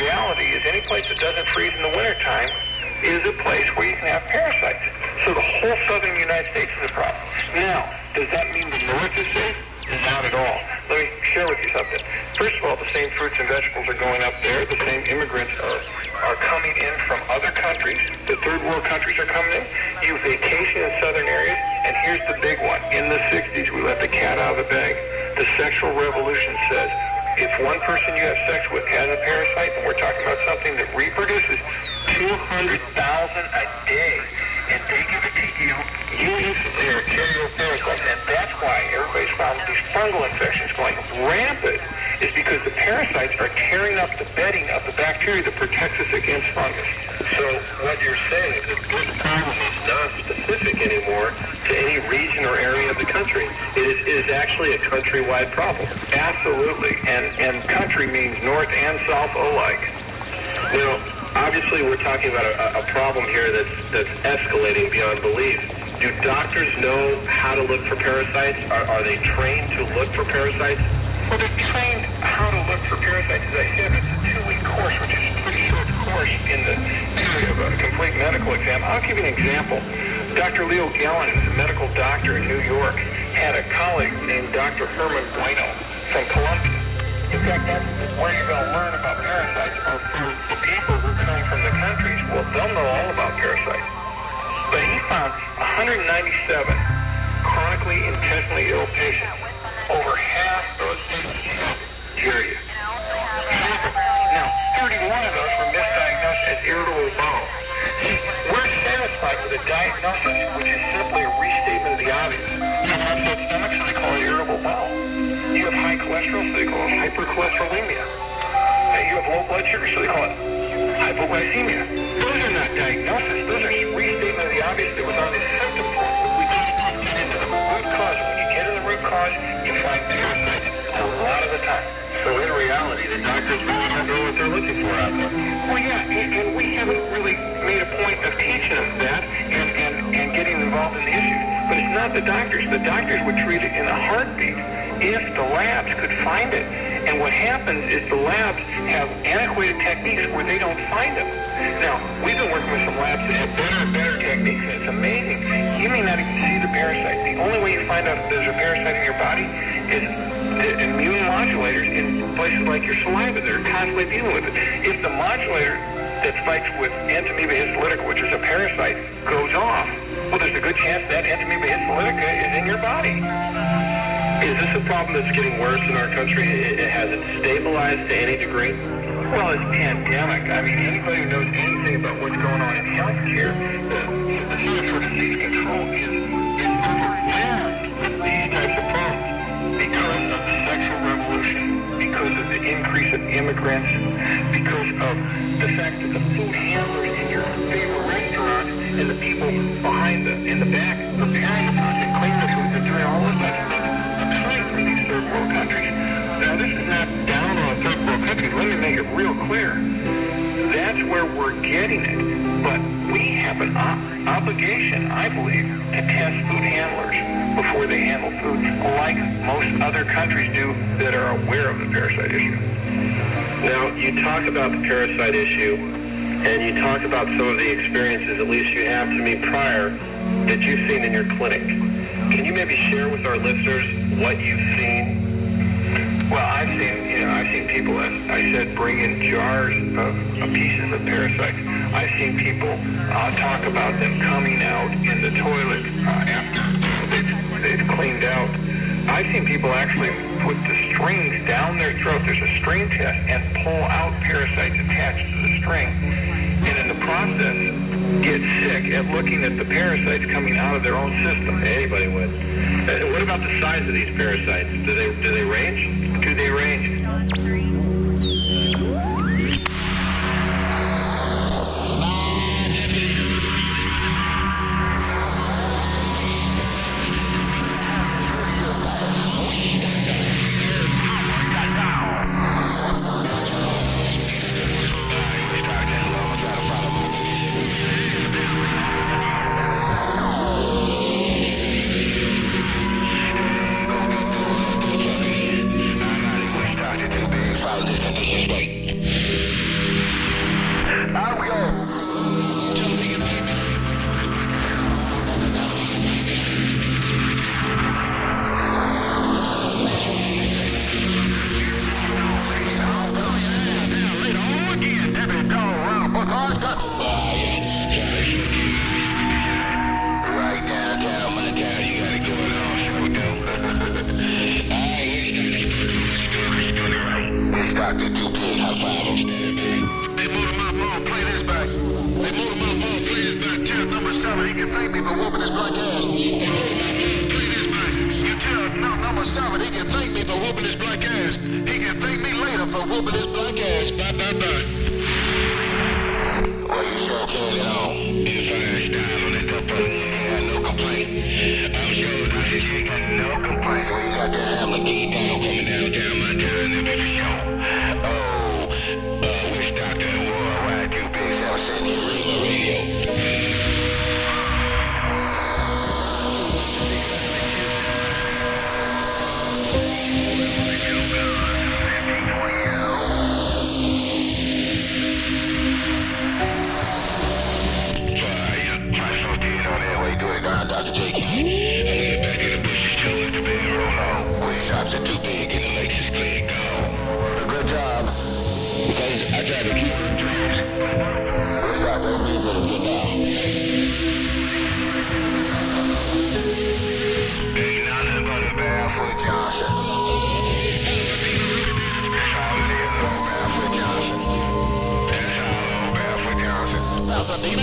reality is any place that doesn't freeze in the wintertime is a place where you can have parasites. So the whole southern United States is a problem. Now, does that mean the north is safe? Not at all. Let me share with you something. First of all, the same fruits and vegetables are going up there. The same immigrants are, are coming in from other countries. The third world countries are coming in. You vacation in southern areas. And here's the big one. In the 60s, we let the cat out of the bag. The sexual revolution says if one person you have sex with has a parasite, and we're talking about something that reproduces 200,000 a day, and they give it to you, you instantly are karyophilic. And that's why everybody's found these fungal infections going rampant is because the parasites are tearing up the bedding of the bacteria that protects us against fungus. So what you're saying is this problem is not specific anymore to any region or area of the country. It is, it is actually a countrywide problem. Absolutely. And, and country means north and south alike. Now, obviously we're talking about a, a problem here that's, that's escalating beyond belief. Do doctors know how to look for parasites? Are, are they trained to look for parasites? Well, they're trained how to look for parasites. As I said, it's a two-week course, which is course in the period of a complete medical exam. I'll give you an example. Dr. Leo Galland, who's a medical doctor in New York, had a colleague named Dr. Herman Bueno from Columbia. In fact, that's where you're going to learn about parasites are from the people who come from the countries. Well, they'll know all about parasites. But he found 197 chronically intestinally ill patients. Over half those patients had. Now, 31 of those were as irritable bowel. We're satisfied with a diagnosis which is simply a restatement of the obvious. You have upset stomach, so they call it irritable bowel. You have high cholesterol, so they call it hypercholesterolemia. And you have low blood sugar, so they call it hypoglycemia. Those are not diagnoses. Those are restatement of the obvious that was on the symptom form. We don't get into the root cause. When you get to the root cause, you find parasites a lot of the time. So in reality, the doctors they're looking for out there. Well, yeah, and, and we haven't really made a point of teaching them that and, and, and getting involved in the issue. But it's not the doctors. The doctors would treat it in a heartbeat if the labs could find it. And what happens is the labs have antiquated techniques where they don't find them. Now, we've been working with some labs that have better and better techniques, and it's amazing. You may not even see the parasite. The only way you find out if there's a parasite in your body is immune modulators in places like your saliva that are constantly dealing with it. If the modulator that fights with Entamoeba histolytica, which is a parasite, goes off, well, there's a good chance that Entamoeba histolytica is in your body. Is this a problem that's getting worse in our country? It, has it stabilized to any degree? Well, it's pandemic. I mean, anybody who knows anything about what's going on in healthcare, the, the Center for Disease Control is, is overwhelmed these types of problems because of the increase of immigrants, because of the fact that the food handlers in your favorite restaurants and the people behind the in the back preparing the food and cleaning the food and doing all of stuff occurring from these third world countries. Now, this is not down on a third world country. Let me make it real clear. That's where we're getting it. But we have an obligation, I believe, to test food handlers they handle food, like most other countries do that are aware of the parasite issue. Now, you talk about the parasite issue, and you talk about some of the experiences, at least you have to me prior, that you've seen in your clinic. Can you maybe share with our listeners what you've seen? Well, I've seen, you know, I've seen people, as I said, bring in jars of, of pieces of parasites. I've seen people uh, talk about them coming out in the toilet uh, after they've, they've cleaned out. I've seen people actually put the strings down their throat. There's a string test and pull out parasites attached to the string. And in the process, get sick at looking at the parasites coming out of their own system. Anybody would. Uh, what about the size of these parasites? Do they do they range? Do they range? They that you could have problems. They moved my ball, play this back. They moved my ball, play this back. Tell number seven, he can thank me for whooping his black ass. You tell number seven, he can thank me for whooping his black ass. He can thank me later for whooping his black ass. Bye, bye, bye.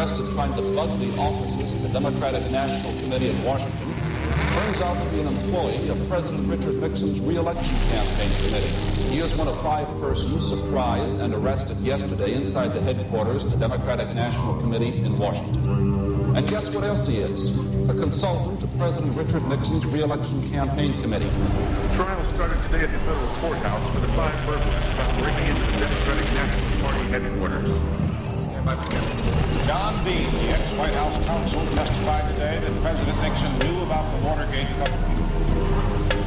arrested trying to bug the offices of the Democratic National Committee in Washington turns out to be an employee of President Richard Nixon's reelection campaign committee. He is one of five persons surprised and arrested yesterday inside the headquarters of the Democratic National Committee in Washington. And guess what else he is? A consultant to President Richard Nixon's reelection campaign committee. The trial started today at the federal courthouse for the five burglars found breaking into the Democratic National Party headquarters. John Dean, the ex-White House counsel, testified today that President Nixon knew about the Watergate cover.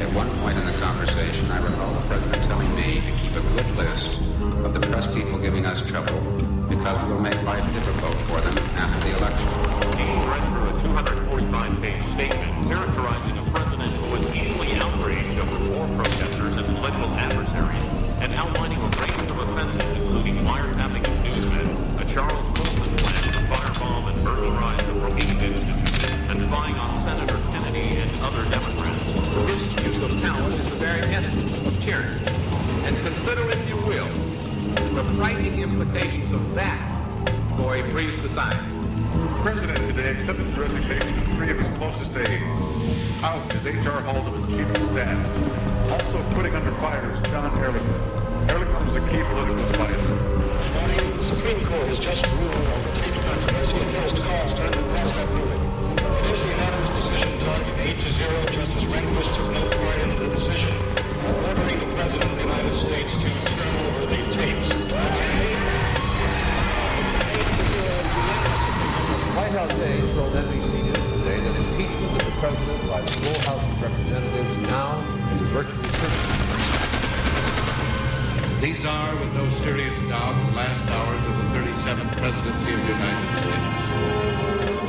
At one point in the conversation, I recall the president telling me to keep a good list of the press people giving us trouble because we'll make life difficult for them after the election. Dean read through a 245-page statement characterizing a very essence of tyranny. And consider, if you will, the frightening implications of that for a free society. The President today accepted the resignation of three of his closest aides. Out is H.R. Haldeman, Chief of Staff. Also putting under fire is John Ehrlichman. Ehrlichman was a key political advisor. The Supreme Court has just ruled on the taped controversy and first cause time to pass that ruling. It is the unanimous decision targeting 8 to 0. Justice Rehnquist took no part in the decision, These are, with no serious doubt, the last hours of the 37th presidency of the United States.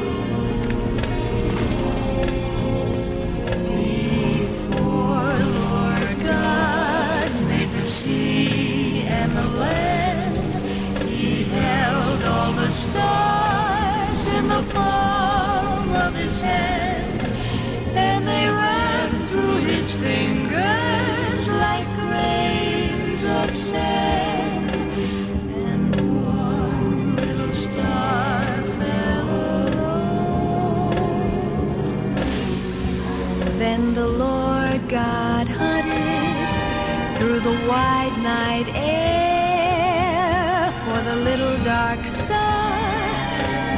Dark star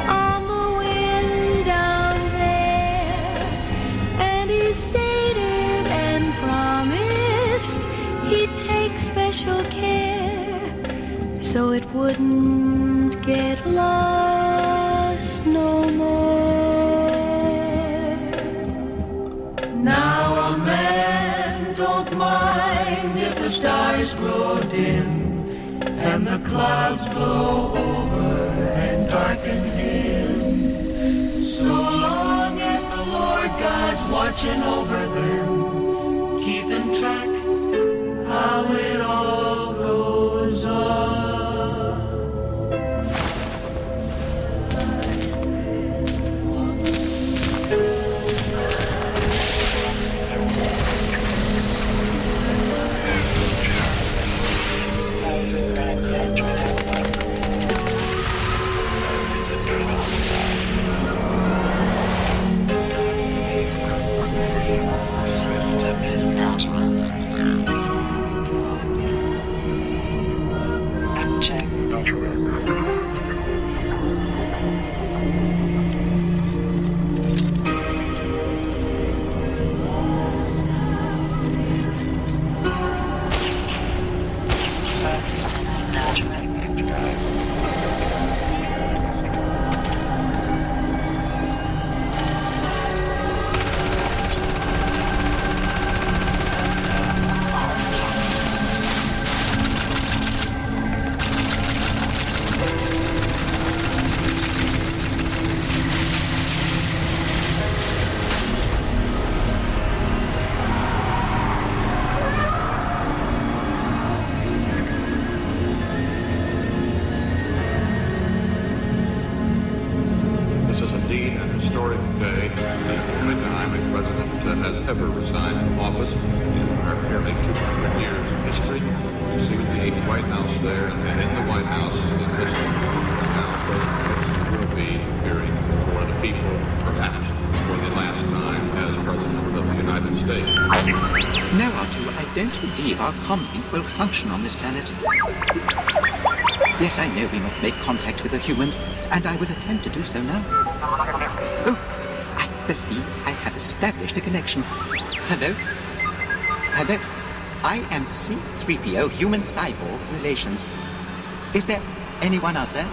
on the wind down there. And he stated and promised he'd take special care so it wouldn't get lost no clouds blow over and darken him. So long as the Lord God's watching over them, keeping track how it function on this planet. Yes, I know we must make contact with the humans, and I will attempt to do so now. Oh, I believe I have established a connection. Hello? Hello? I am C3PO Human Cyborg Relations. Is there anyone out there?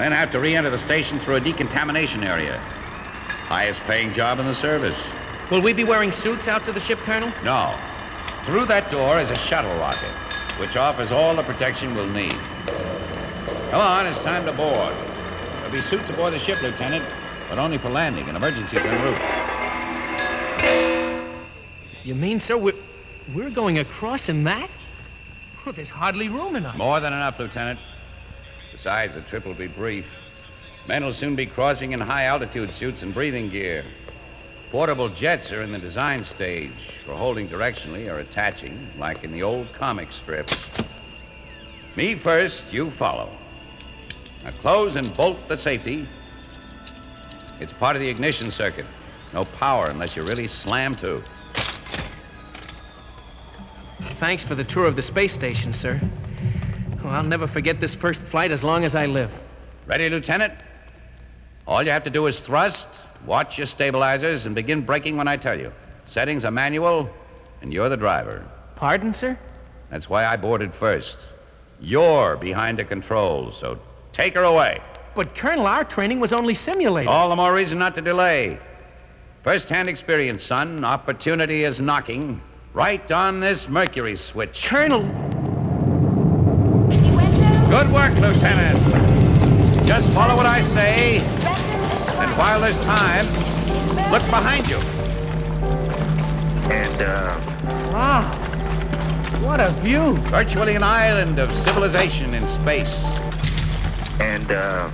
Men have to re-enter the station through a decontamination area. Highest paying job in the service. Will we be wearing suits out to the ship, Colonel? No. Through that door is a shuttle rocket, which offers all the protection we'll need. Come on, it's time to board. There'll be suits aboard the ship, Lieutenant, but only for landing and emergencies en route. You mean, sir, we're, we're going across in that? Oh, there's hardly room enough. More than enough, Lieutenant. Besides, the trip will be brief. Men will soon be crossing in high altitude suits and breathing gear. Portable jets are in the design stage for holding directionally or attaching, like in the old comic strips. Me first, you follow. Now close and bolt the safety. It's part of the ignition circuit. No power unless you really slam to. Thanks for the tour of the space station, sir. Oh, I'll never forget this first flight as long as I live. Ready, Lieutenant? All you have to do is thrust, watch your stabilizers, and begin braking when I tell you. Settings are manual, and you're the driver. Pardon, sir? That's why I boarded first. You're behind the controls, so take her away. But, Colonel, our training was only simulated. All the more reason not to delay. First-hand experience, son. Opportunity is knocking right on this mercury switch. Colonel! Good work, Lieutenant. Just follow what I say, and while there's time, look behind you. And, uh, Wow. What a view. Virtually an island of civilization in space. and, uh,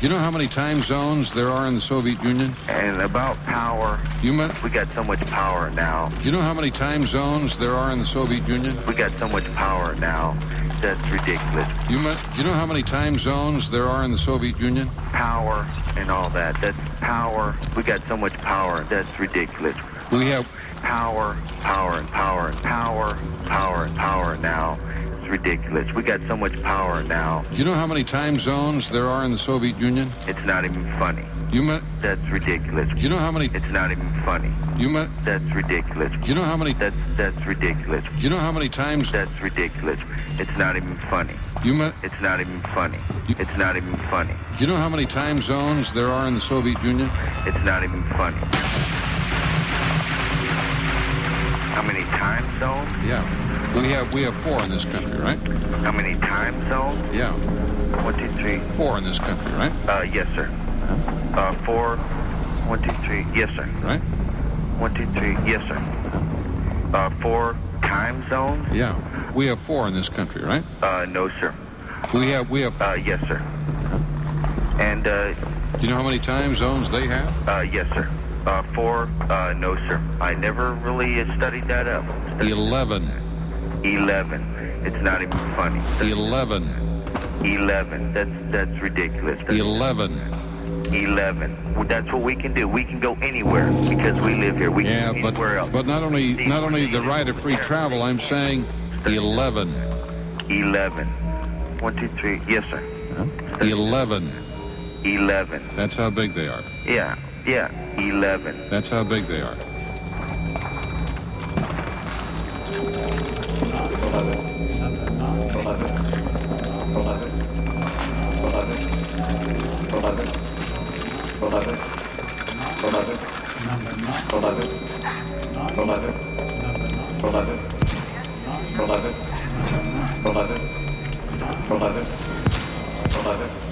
You know how many time zones there are in the Soviet Union? and about power. You meant? We got so much power now. You know how many time zones there are in the Soviet Union? We got so much power now. That's ridiculous. You? You know how many time zones there are in the Soviet Union? Power and all that. That's power. We got so much power. That's ridiculous. We have power, power and power and power, power and power now. It's ridiculous. We got so much power now. You know how many time zones there are in the Soviet Union? It's not even funny. You meant? That's ridiculous. Do You know how many? It's not even funny. You meant? That's ridiculous. Do You know how many? That's that's ridiculous. You know how many times? That's ridiculous. It's not even funny. You meant? It's not even funny. It's not even funny. Do You know how many time zones there are in the Soviet Union? It's not even funny. How many time zones? Yeah. We have we have four in this country, right? How many time zones? Yeah. One, two, three. Four in this country, right? Uh, yes, sir. Uh, four. One, two, three. Yes, sir. Right? One, two, three. Yes, sir. Uh, four time zones? Yeah. We have four in this country, right? Uh, no, sir. We have we have. Uh, yes, sir. And, uh, Do you know how many time zones they have? uh, yes, sir. Uh, four. Uh, no, sir. I never really studied that up. Eleven. Eleven. It's not even funny. Eleven. Eleven. That's that's ridiculous. That's Eleven. Eleven. Well, that's what we can do. We can go anywhere because we live here. We Yeah, can but anywhere else. but not only not only the right of free travel. I'm saying eleven. Eleven. One, two, three. Yes, sir. Eleven. Eleven. That's how big they are. Yeah. Yeah. Eleven. That's how big they are. Babadır. Babadır. Babadır. Babadır. Babadır. Babadır. Babadır. Babadır. Babadır.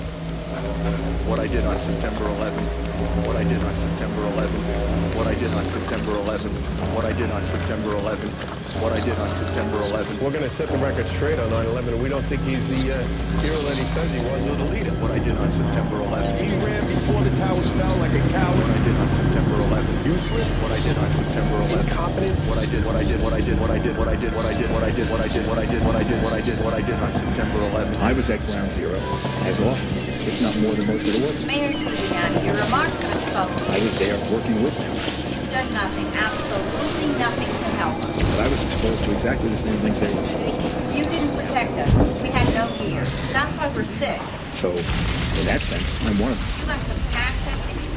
what I did on September 11th, what I did on September 11th, what I did on September 11th, what I did on September 11th, what I did on September 11th. We're going to set the record straight on 9/11, and we don't think he's the uh, hero that he says he was or the leader. What I did on September 11th, he ran before the towers fell like a coward. What I did on September 11th, useless. What I did on September 11th, incompetent. What I did, what I did, what I did, what I did, what I did, what I did, what I did, what I did, what I did, what I did, what I did, what I did on September 11th. I was at ground zero as often if not more than most of the work. Mayor Giuliani, your remarks are insulting. I was there working with them. You've done nothing, absolutely nothing to help us. But I was exposed to exactly the same things they were. You didn't protect us. We had no gear. That's why we're sick. So, in that sense, I'm one of them.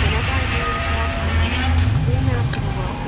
Whenever I do a podcast, I'm not going to work.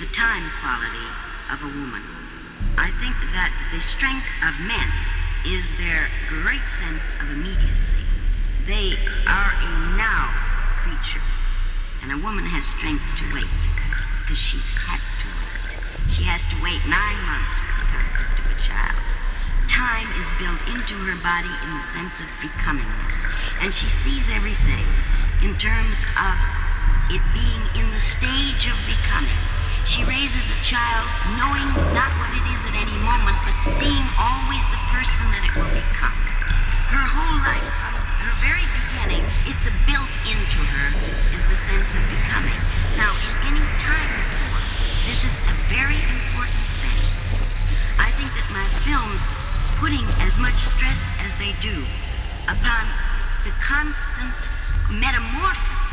The time quality of a woman. I think that the strength of men is their great sense of immediacy. They are a now creature, and a woman has strength to wait because she's had to wait. She has to wait nine months for the concept of a child. Time is built into her body in the sense of becomingness, and she sees everything in terms of She raises a child knowing not what it is at any moment, but seeing always the person that it will become. Her whole life, her very beginning, it's built into her, is the sense of becoming. Now, in any time before, this is a very important thing. I think that my films, putting as much stress as they do upon the constant metamorphosis,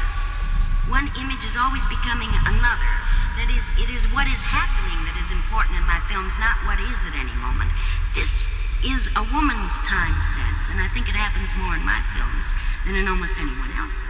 one image is always becoming another that is, it is what is happening that is important in my films, not what is at any moment. This is a woman's time sense, and I think it happens more in my films than in almost anyone else's.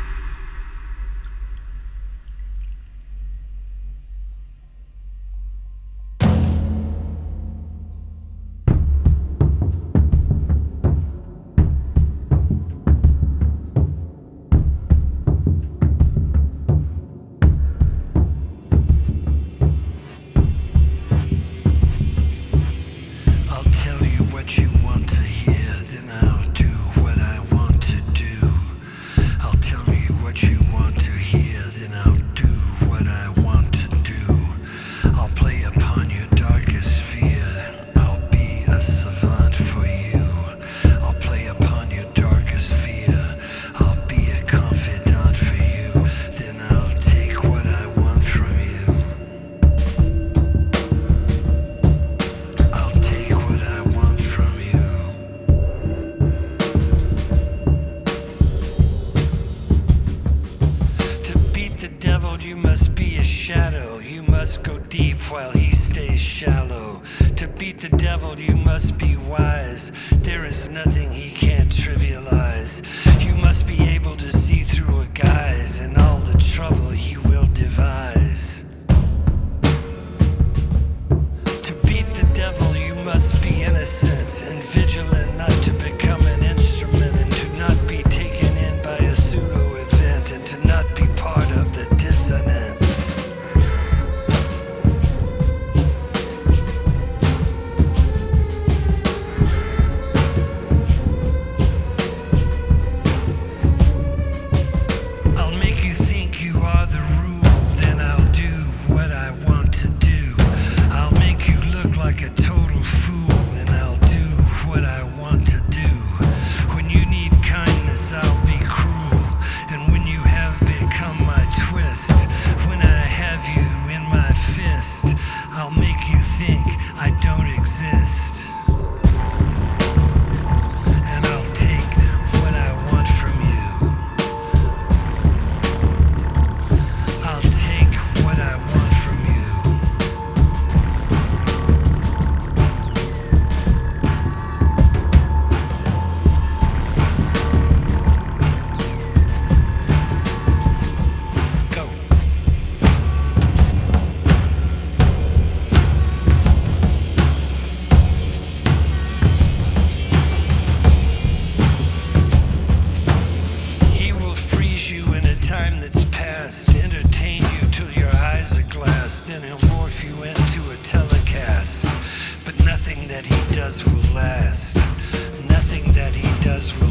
body stays shallow. To beat the devil, you must be wise. There is nothing he can't trivialize. You must be able to see through a guise and all the trouble he will devise. best. Nothing that he does will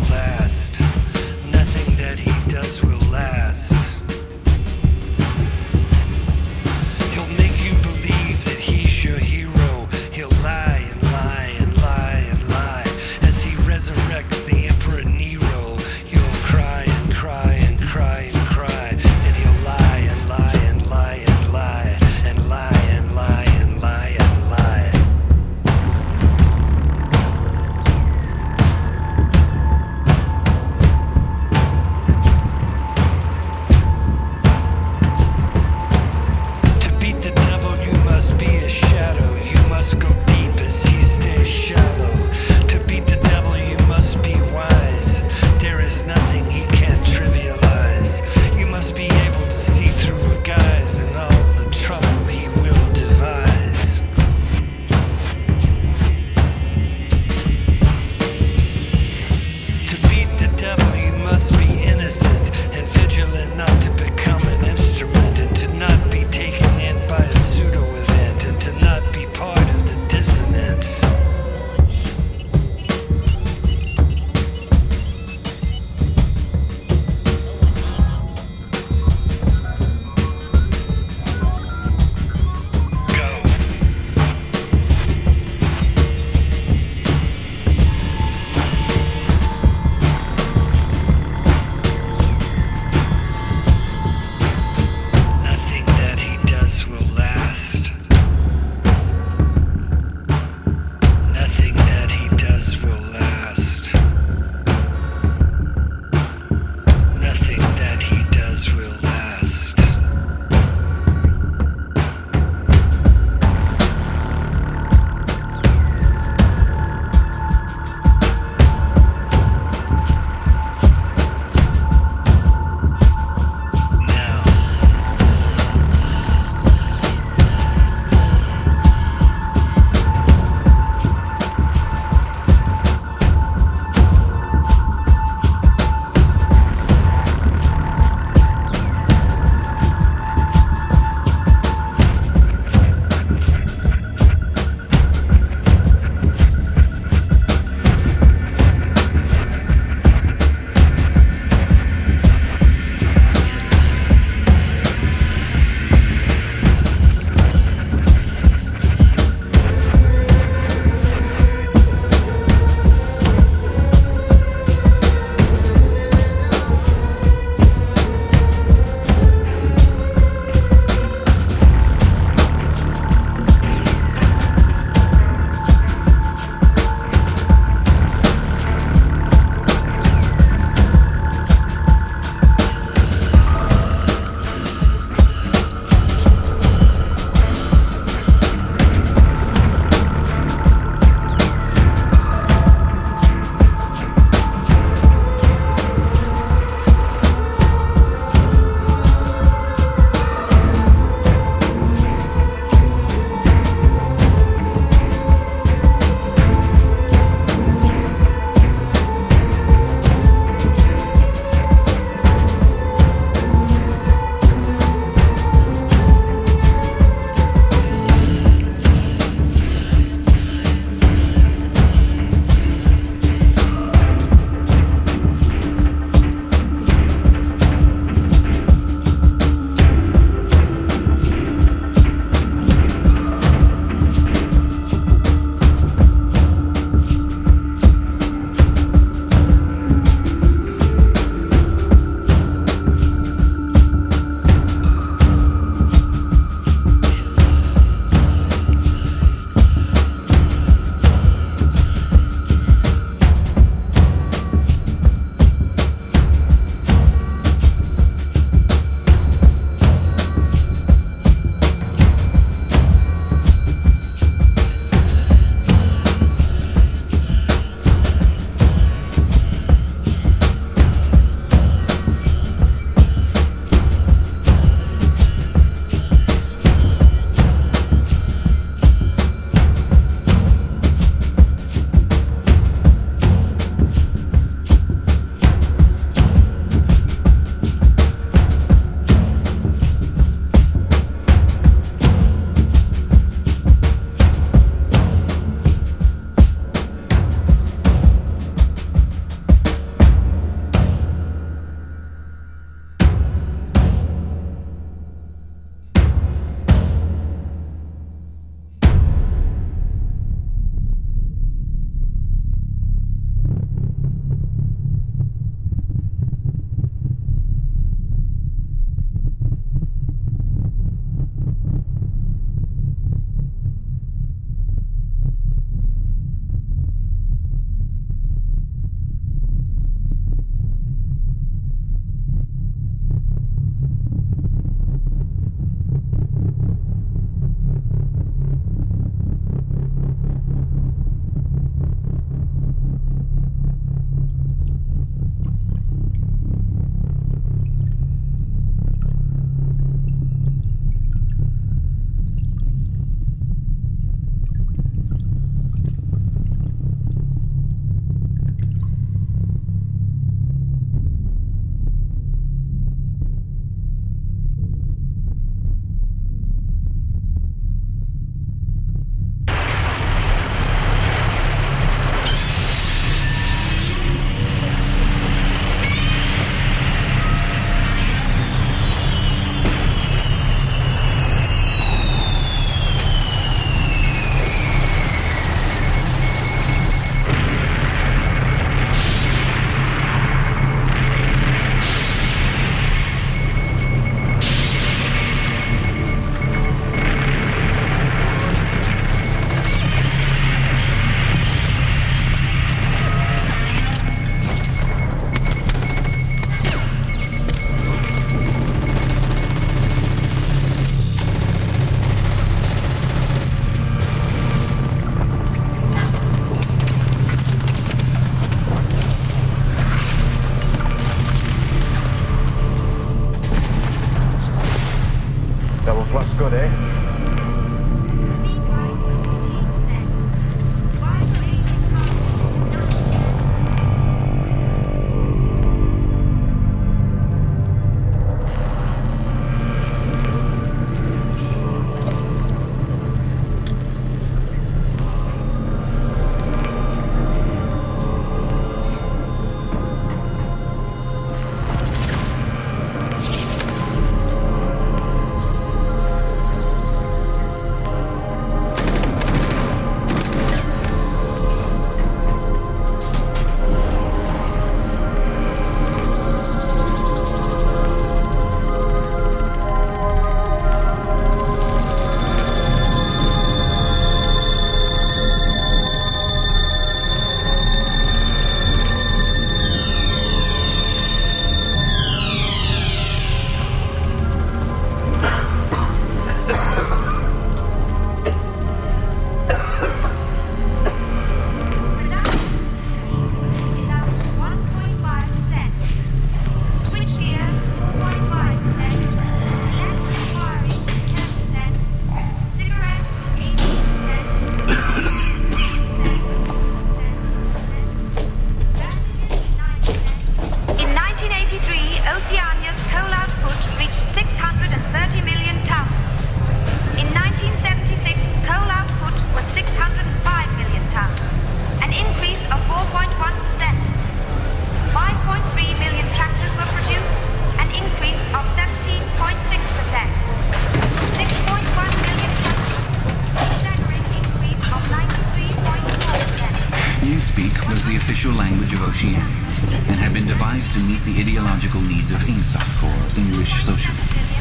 INGSOC, or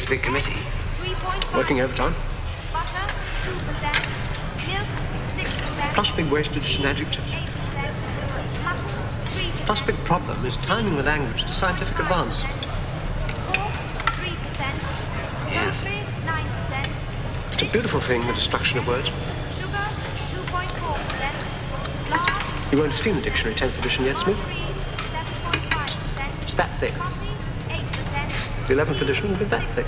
The Newspeak committee? Working overtime. butter, 2%, milk, 6%, Plus big wastage and adjectives. Plus big problem is timing the language to scientific advance. Yes. It's a beautiful thing, the destruction of words. You won't have seen the dictionary, 10th edition yet, Smith? It's that thick. The 11th edition will be that thick.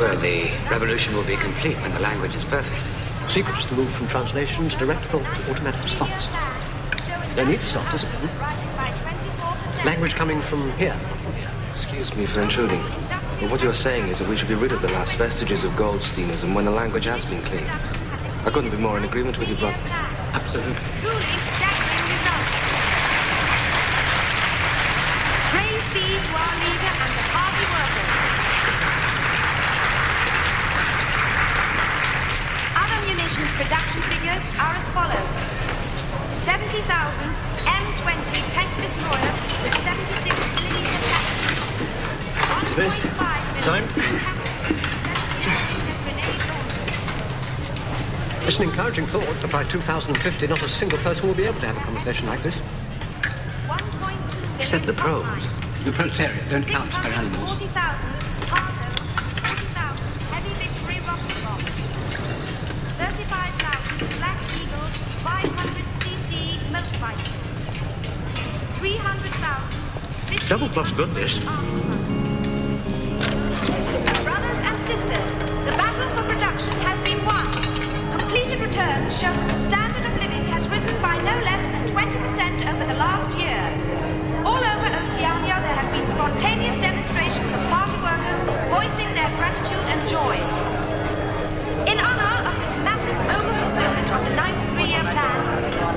Well, the revolution will be complete when the language is perfect. The secret is to move from translation to direct thought to automatic response. No need for self-discipline. Language coming from here. Excuse me for intruding. But what you're saying is that we should be rid of the last vestiges of Goldsteinism when the language has been cleaned. I couldn't be more in agreement with you, brother. Absolutely. Praise be to our leader and the party workers. Other munitions production figures are as follows. 70,000 M20 tank destroyers with 76 millimeter cannons. Smith, time. It's an encouraging thought that by 2050 not a single person will be able to have a conversation like this. Except the proles. The proletariat don't count for animals. 40,000 Pardo, 40,000 heavy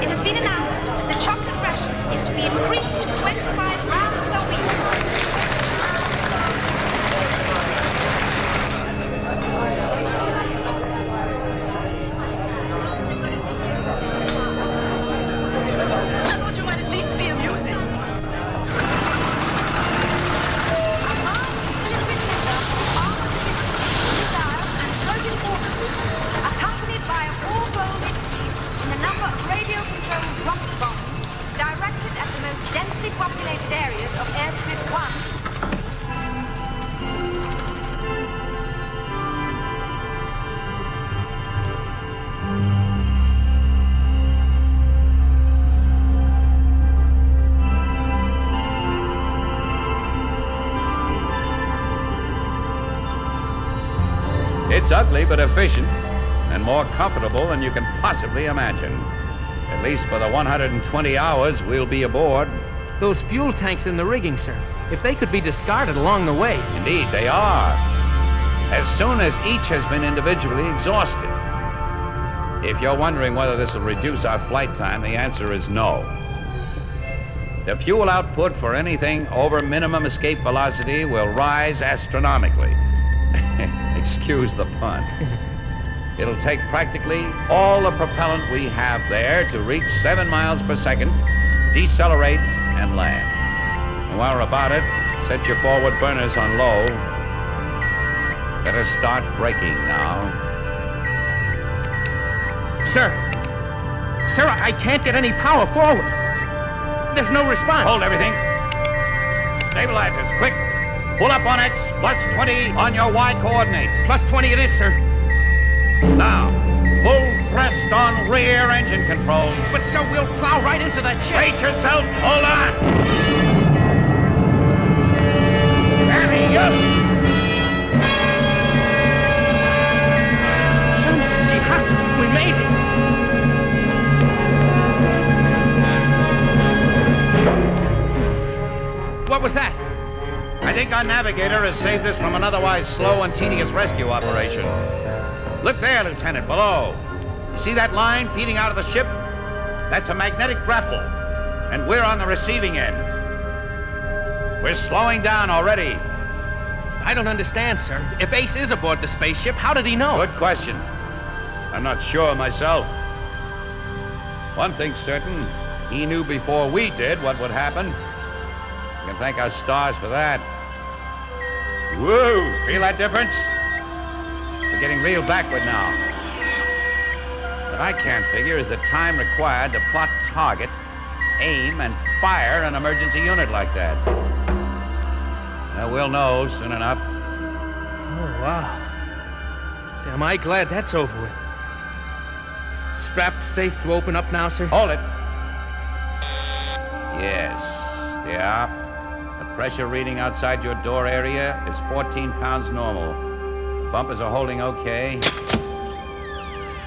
it has been announced It's ugly but efficient and more comfortable than you can possibly imagine. At least for the 120 hours we'll be aboard. Those fuel tanks in the rigging, sir. If they could be discarded along the way. Indeed, they are. As soon as each has been individually exhausted. If you're wondering whether this will reduce our flight time, the answer is no. The fuel output for anything over minimum escape velocity will rise astronomically. Excuse the pun. It'll take practically all the propellant we have there to reach seven miles per second, decelerate, and land. And while we're about it, set your forward burners on low. Better start braking now. Sir! Sir, I can't get any power forward. There's no response. Hold everything. Stabilizers, quick. Pull up on X, plus 20 on your Y coordinates. Plus 20 it is, sir. Now, full thrust on rear engine control. But so we'll plow right into that ship. Brace yourself. Hold on. Navigator has saved us from an otherwise slow and tedious rescue operation. Look there, Lieutenant, below. You see that line feeding out of the ship? That's a magnetic grapple, and we're on the receiving end. We're slowing down already. I don't understand, sir. If Ace is aboard the spaceship, how did he know? Good question. I'm not sure myself. One thing's certain, he knew before we did what would happen. You can thank our stars for that. Woo! Feel that difference? We're getting real backward now. What I can't figure is the time required to plot target, aim, and fire an emergency unit like that. Now, we'll know soon enough. Oh, wow. Am I glad that's over with. Strap safe to open up now, sir? Hold it. Yes. Yeah. Pressure reading outside your door area is 14 pounds normal. Bumpers are holding okay.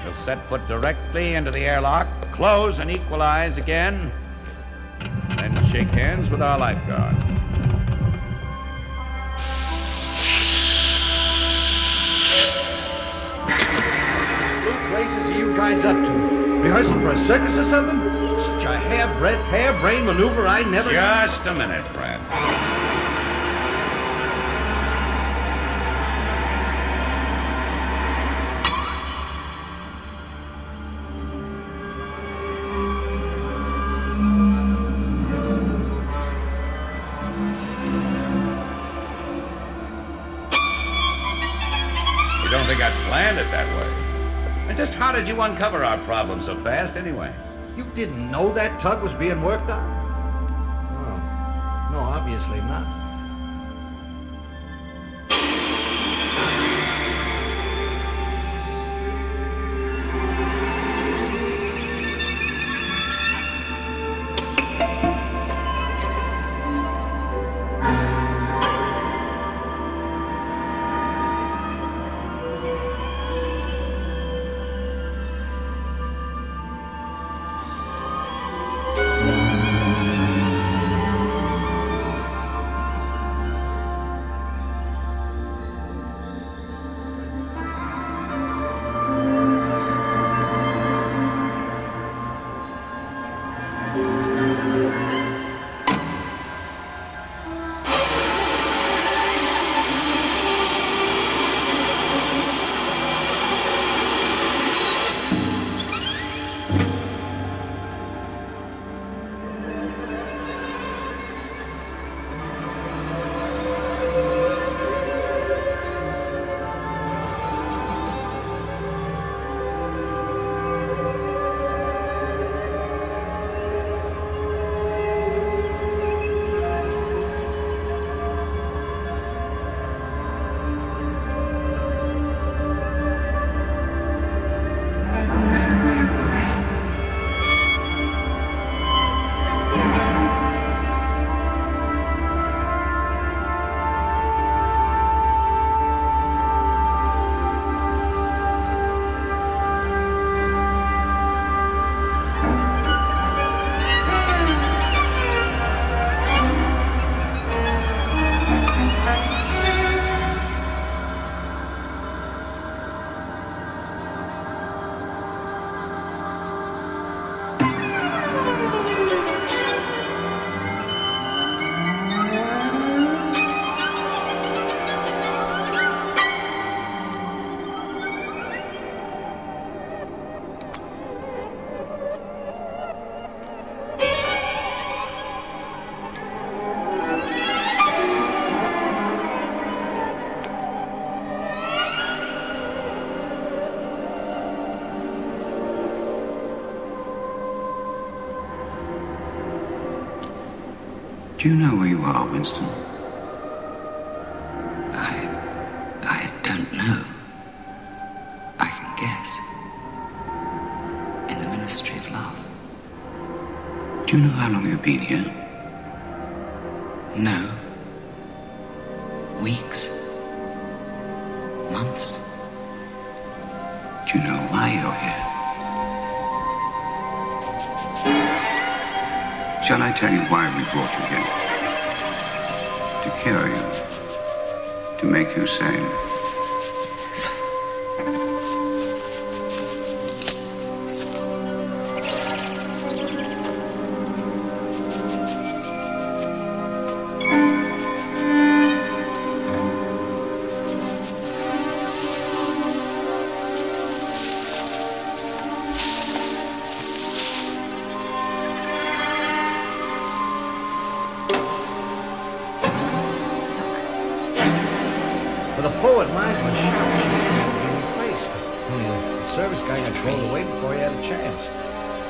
You'll set foot directly into the airlock, close and equalize again, then shake hands with our lifeguard. What places are you guys up to? Rehearsing for a circus or something? A hair-breadth, maneuver I never... Just a minute, Brad. You don't think I'd planned it that way? And just how did you uncover our problem so fast, anyway? You didn't know that tug was being worked on? No. No, obviously not. Do you know where you are, Winston? I. I don't know. I can guess. In the Ministry of Love. Do you know how long you've been here? You. Service guy got called away before he had a chance.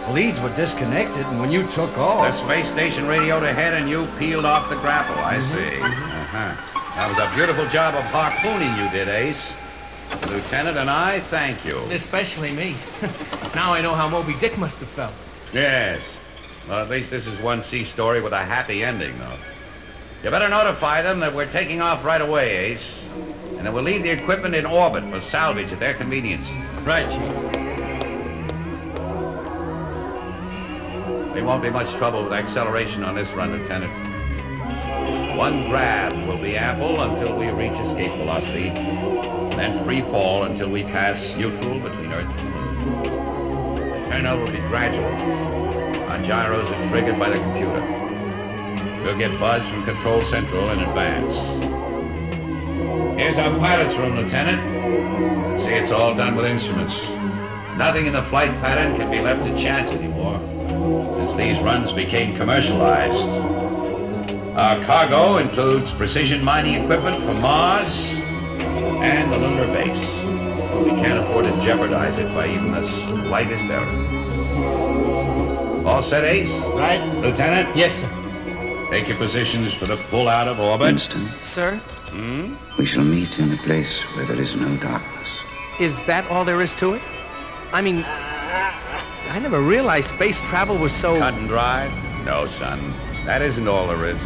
The leads were disconnected, and when you took off... The space station radioed ahead and you peeled off the grapple, I see. Uh-huh. That was a beautiful job of harpooning you did, Ace. Lieutenant and I thank you. Especially me. now I know how Moby Dick must have felt. Yes. Well, at least this is one sea story with a happy ending, though. You better notify them that we're taking off right away, Ace. And that we'll leave the equipment in orbit for salvage at their convenience. Right. There won't be much trouble with acceleration on this run, Lieutenant. One grab will be ample until we reach escape velocity, then free fall until we pass neutral between Earth and Moon. The turnover will be gradual. Our gyros are triggered by the computer. We'll get buzz from Control Central in advance. Here's our pilot's room, Lieutenant. See, it's all done with instruments. Nothing in the flight pattern can be left to chance anymore, since these runs became commercialized. Our cargo includes precision mining equipment for Mars and the lunar base. We can't afford to jeopardize it by even the slightest error. All set, Ace? Right. Lieutenant? Yes, sir. Take your positions for the pull out of orbit. Winston, Sir, Hmm? we shall meet in the place where there is no darkness. is that all there is to it? I mean, I never realized space travel was so... Cut and dry? No, son. That isn't all there is.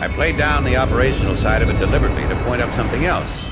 I played down the operational side of it deliberately to point up something else.